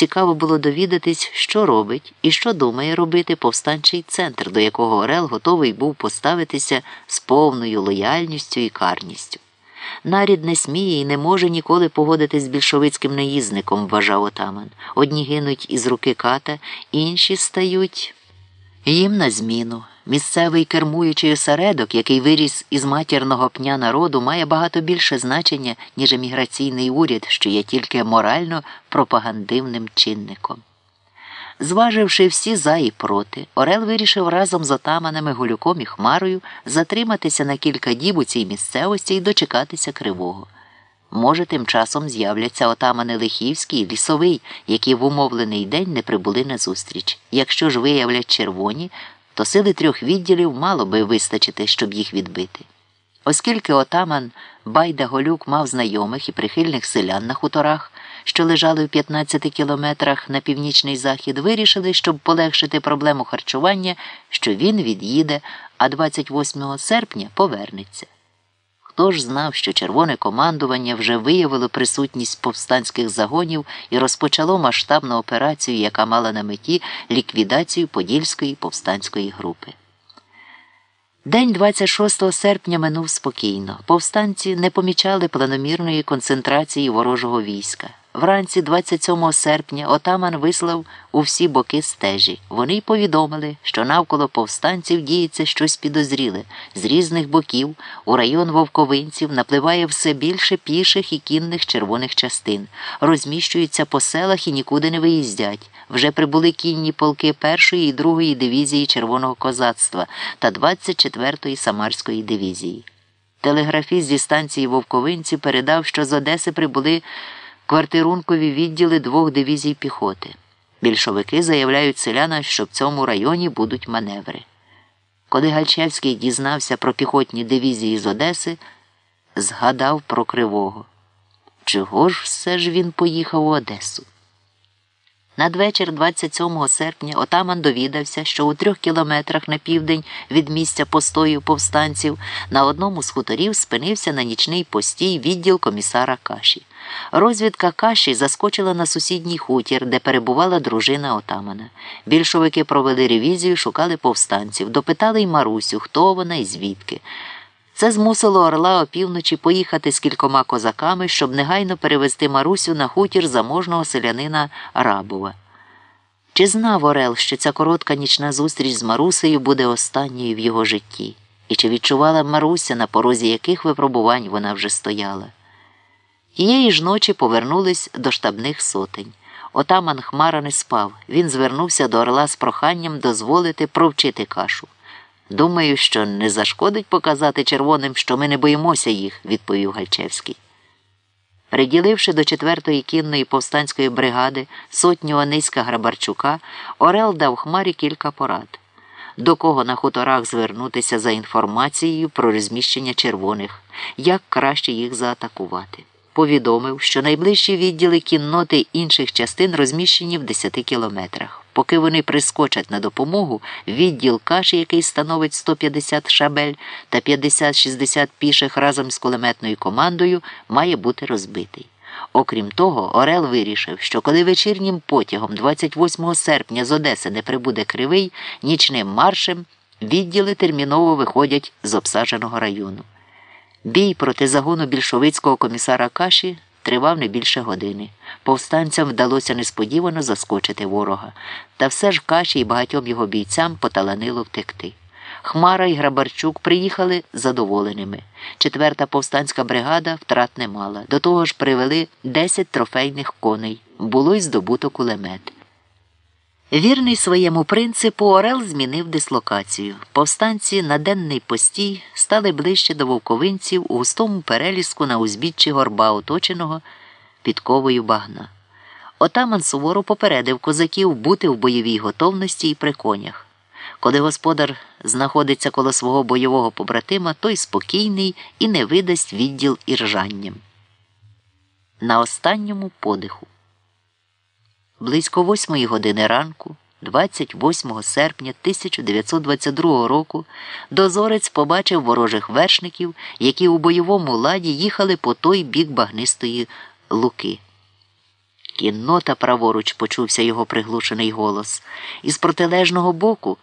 Цікаво було довідатись, що робить і що думає робити повстанчий центр, до якого Орел готовий був поставитися з повною лояльністю і карністю. Нарід не сміє і не може ніколи погодитись з більшовицьким наїзником, вважав отаман. Одні гинуть із руки ката, інші стають їм на зміну. Місцевий кермуючий осередок, який виріс із матірного пня народу, має багато більше значення, ніж еміграційний уряд, що є тільки морально пропагандивним чинником. Зваживши всі за і проти, Орел вирішив разом з отаманами Гулюком і Хмарою затриматися на кілька діб у цій місцевості і дочекатися кривого. Може, тим часом з'являться отамани Лихівський і Лісовий, які в умовлений день не прибули на зустріч. Якщо ж виявлять червоні, то сили трьох відділів мало би вистачити, щоб їх відбити. Оскільки отаман Байда Голюк мав знайомих і прихильних селян на хуторах, що лежали в 15 кілометрах на північний захід, вирішили, щоб полегшити проблему харчування, що він від'їде, а 28 серпня повернеться. Хто ж знав, що червоне командування вже виявило присутність повстанських загонів і розпочало масштабну операцію, яка мала на меті ліквідацію Подільської повстанської групи. День 26 серпня минув спокійно. Повстанці не помічали планомірної концентрації ворожого війська. Вранці 27 серпня отаман вислав у всі боки стежі. Вони й повідомили, що навколо повстанців діється щось підозріле. З різних боків у район вовковинців напливає все більше піших і кінних червоних частин, розміщуються по селах і нікуди не виїздять. Вже прибули кінні полки першої і другої дивізії червоного козацтва та 24-ї Самарської дивізії. Телеграфіст зі станції Вовковинці передав, що з Одеси прибули квартирункові відділи двох дивізій піхоти. Більшовики заявляють селянам, що в цьому районі будуть маневри. Коли Гальчевський дізнався про піхотні дивізії з Одеси, згадав про Кривого. Чого ж все ж він поїхав у Одесу? Надвечір 27 серпня отаман довідався, що у трьох кілометрах на південь від місця постою повстанців на одному з хуторів спинився на нічний постій відділ комісара Каші. Розвідка Каші заскочила на сусідній хутір, де перебувала дружина отамана. Більшовики провели ревізію, шукали повстанців, допитали й Марусю, хто вона і звідки. Це змусило Орла опівночі поїхати з кількома козаками, щоб негайно перевезти Марусю на хутір заможного селянина Рабова. Чи знав Орел, що ця коротка нічна зустріч з Марусею буде останньою в його житті? І чи відчувала Маруся, на порозі яких випробувань вона вже стояла? Тієї ж ночі повернулись до штабних сотень. Отаман Хмара не спав. Він звернувся до Орла з проханням дозволити провчити кашу. Думаю, що не зашкодить показати червоним, що ми не боїмося їх, відповів Гальчевський. Приділивши до 4-ї кінної повстанської бригади сотню Ониська Грабарчука, Орел дав Хмарі кілька порад. До кого на хуторах звернутися за інформацією про розміщення червоних, як краще їх заатакувати. Повідомив, що найближчі відділи кінноти інших частин розміщені в 10 кілометрах. Поки вони прискочать на допомогу, відділ каші, який становить 150 шабель та 50-60 піших разом з кулеметною командою, має бути розбитий. Окрім того, Орел вирішив, що коли вечірнім потягом 28 серпня з Одеси не прибуде кривий, нічним маршем відділи терміново виходять з обсадженого району. Бій проти загону більшовицького комісара Каші тривав не більше години. Повстанцям вдалося несподівано заскочити ворога, та все ж каші і багатьом його бійцям поталанило втекти. Хмара і Грабарчук приїхали задоволеними. Четверта повстанська бригада втрат не мала. До того ж привели 10 трофейних коней. Було й здобуто кулемет. Вірний своєму принципу, Орел змінив дислокацію. Повстанці на денний постій стали ближче до вовковинців у густому переліску на узбіччі горба, оточеного підковою багна. Отаман суворо попередив козаків бути в бойовій готовності і при конях. Коли господар знаходиться коло свого бойового побратима, той спокійний і не видасть відділ іржанням. На останньому подиху. Близько восьмої години ранку, 28 серпня 1922 року, дозорець побачив ворожих вершників, які у бойовому ладі їхали по той бік багнистої луки. Кіннота праворуч почувся його приглушений голос. Із протилежного боку